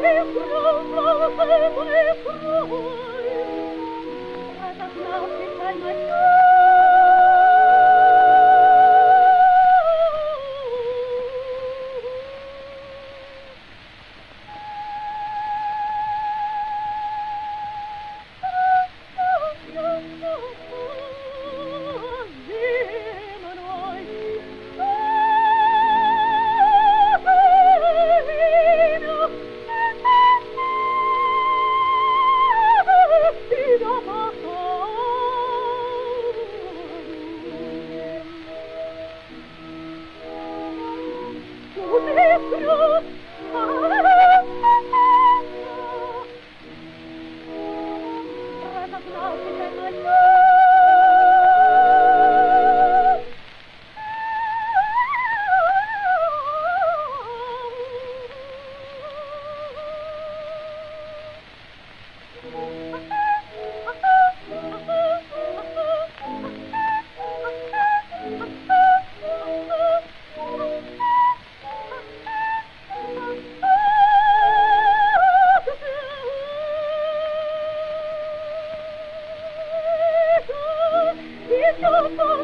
Freund, das Nacht ist ein Oh,